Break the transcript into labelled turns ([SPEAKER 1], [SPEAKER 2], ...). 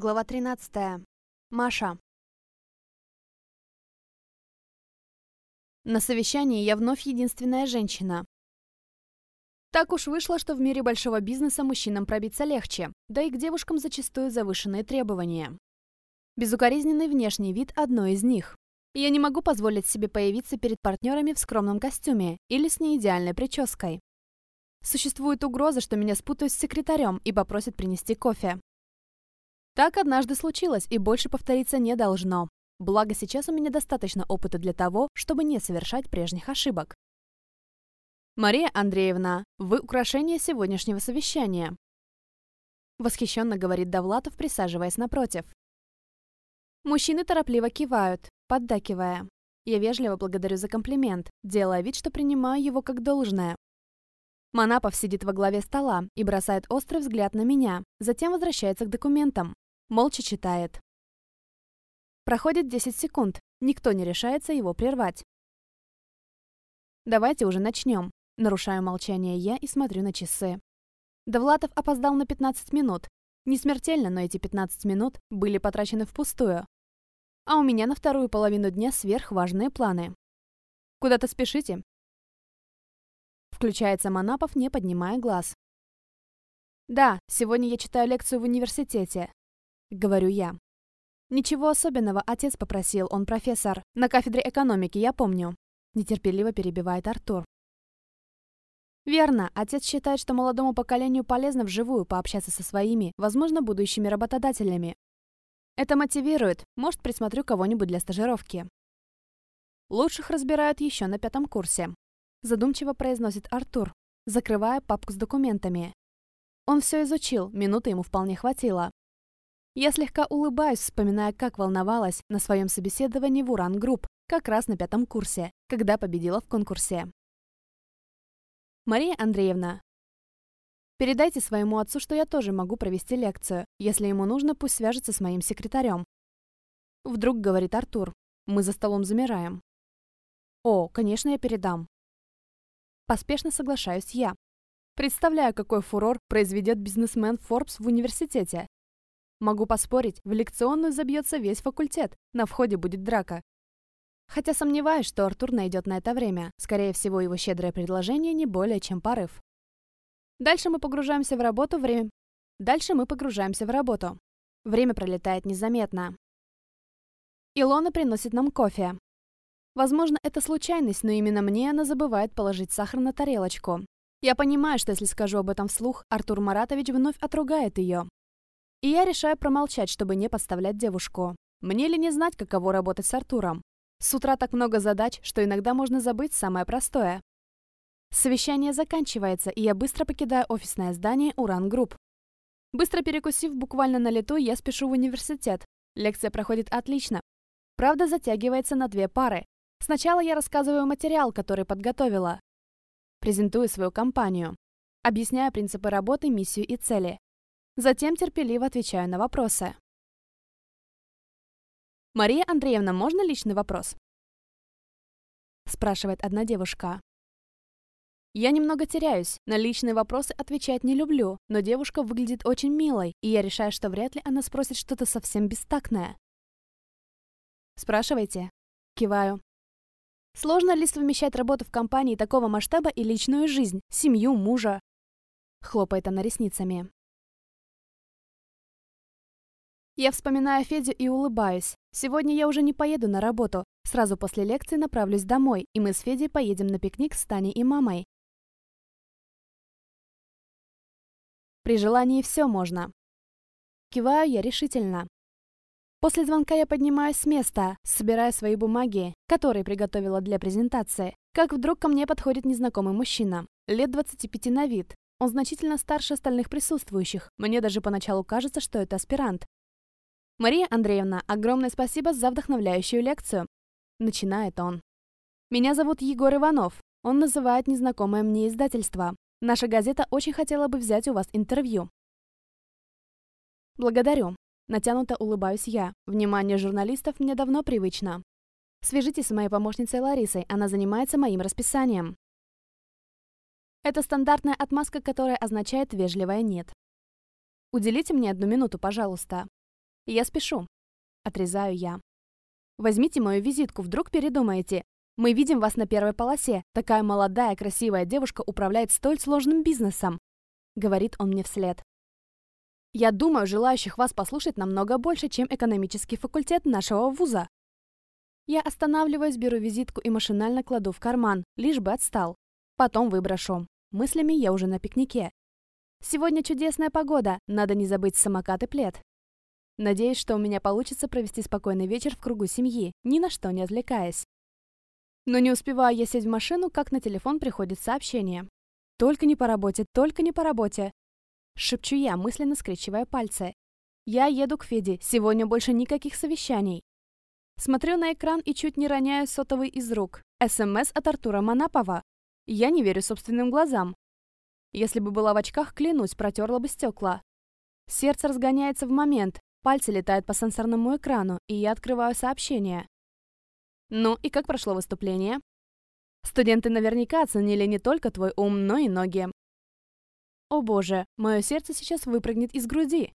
[SPEAKER 1] Глава 13. Маша. На совещании я вновь единственная женщина. Так уж вышло, что в мире большого бизнеса мужчинам пробиться легче, да и к девушкам зачастую завышенные требования. Безукоризненный внешний вид – одно из них. Я не могу позволить себе появиться перед партнерами в скромном костюме или с неидеальной прической. Существует угроза, что меня спутают с секретарем и попросят принести кофе. Так однажды случилось и больше повториться не должно. Благо сейчас у меня достаточно опыта для того, чтобы не совершать прежних ошибок. «Мария Андреевна, вы украшение сегодняшнего совещания», восхищенно говорит Довлатов, присаживаясь напротив. Мужчины торопливо кивают, поддакивая. Я вежливо благодарю за комплимент, делая вид, что принимаю его как должное. Манапов сидит во главе стола и бросает острый взгляд на меня, затем возвращается к документам. Молча читает. Проходит 10 секунд. Никто не решается его прервать. «Давайте уже начнем». Нарушаю молчание я и смотрю на часы. Довлатов опоздал на 15 минут. Не смертельно, но эти 15 минут были потрачены впустую. А у меня на вторую половину дня сверхважные планы. «Куда-то спешите?» Включается Манапов, не поднимая глаз. «Да, сегодня я читаю лекцию в университете. — говорю я. «Ничего особенного, отец попросил, он профессор. На кафедре экономики, я помню», — нетерпеливо перебивает Артур. Верно, отец считает, что молодому поколению полезно вживую пообщаться со своими, возможно, будущими работодателями. Это мотивирует, может, присмотрю кого-нибудь для стажировки. Лучших разбирают еще на пятом курсе. Задумчиво произносит Артур, закрывая папку с документами. Он все изучил, минуты ему вполне хватило. Я слегка улыбаюсь, вспоминая, как волновалась на своем собеседовании в Уран Групп, как раз на пятом курсе, когда победила в конкурсе. Мария Андреевна, передайте своему отцу, что я тоже могу провести лекцию. Если ему нужно, пусть свяжется с моим секретарем. Вдруг говорит Артур. Мы за столом замираем. О, конечно, я передам. Поспешно соглашаюсь я. Представляю, какой фурор произведет бизнесмен Forbes в университете, Могу поспорить, в лекционную забьется весь факультет, на входе будет драка. Хотя сомневаюсь, что Артур найдет на это время. Скорее всего, его щедрое предложение не более чем порыв. Дальше мы погружаемся в работу, время... Дальше мы погружаемся в работу. Время пролетает незаметно. Илона приносит нам кофе. Возможно, это случайность, но именно мне она забывает положить сахар на тарелочку. Я понимаю, что если скажу об этом вслух, Артур Маратович вновь отругает ее. И я решаю промолчать, чтобы не подставлять девушку. Мне ли не знать, каково работать с Артуром? С утра так много задач, что иногда можно забыть самое простое. Совещание заканчивается, и я быстро покидаю офисное здание Уран Групп. Быстро перекусив буквально на лету, я спешу в университет. Лекция проходит отлично. Правда, затягивается на две пары. Сначала я рассказываю материал, который подготовила. Презентую свою компанию. Объясняю принципы работы, миссию и цели. Затем терпеливо отвечаю на вопросы. «Мария Андреевна, можно личный вопрос?» Спрашивает одна девушка. Я немного теряюсь, на личные вопросы отвечать не люблю, но девушка выглядит очень милой, и я решаю, что вряд ли она спросит что-то совсем бестактное. Спрашивайте. Киваю. Сложно ли совмещать работу в компании такого масштаба и личную жизнь, семью, мужа? Хлопает она ресницами. Я вспоминаю Федю и улыбаюсь. Сегодня я уже не поеду на работу. Сразу после лекции направлюсь домой, и мы с Федей поедем на пикник с Таней и мамой. При желании все можно. Киваю я решительно. После звонка я поднимаюсь с места, собирая свои бумаги, которые приготовила для презентации. Как вдруг ко мне подходит незнакомый мужчина, лет 25 на вид. Он значительно старше остальных присутствующих. Мне даже поначалу кажется, что это аспирант. «Мария Андреевна, огромное спасибо за вдохновляющую лекцию!» Начинает он. «Меня зовут Егор Иванов. Он называет незнакомое мне издательство. Наша газета очень хотела бы взять у вас интервью». «Благодарю». Натянуто улыбаюсь я. Внимание журналистов мне давно привычно. Свяжитесь с моей помощницей Ларисой, она занимается моим расписанием. Это стандартная отмазка, которая означает вежливое «нет». Уделите мне одну минуту, пожалуйста. Я спешу. Отрезаю я. Возьмите мою визитку, вдруг передумаете. Мы видим вас на первой полосе. Такая молодая, красивая девушка управляет столь сложным бизнесом. Говорит он мне вслед. Я думаю, желающих вас послушать намного больше, чем экономический факультет нашего вуза. Я останавливаюсь, беру визитку и машинально кладу в карман, лишь бы отстал. Потом выброшу. Мыслями я уже на пикнике. Сегодня чудесная погода, надо не забыть самокат и плед. Надеюсь, что у меня получится провести спокойный вечер в кругу семьи, ни на что не отвлекаясь. Но не успеваю я сесть в машину, как на телефон приходит сообщение. «Только не по работе, только не по работе!» Шепчу я, мысленно скрещивая пальцы. Я еду к Феде, сегодня больше никаких совещаний. Смотрю на экран и чуть не роняю сотовый из рук. СМС от Артура Манапова. Я не верю собственным глазам. Если бы была в очках, клянусь, протерла бы стекла. Сердце разгоняется в момент, пальцы летают по сенсорному экрану, и я открываю сообщение. Ну и как прошло выступление? Студенты наверняка оценили не только твой ум, но и ноги. О боже, мое сердце сейчас выпрыгнет из груди.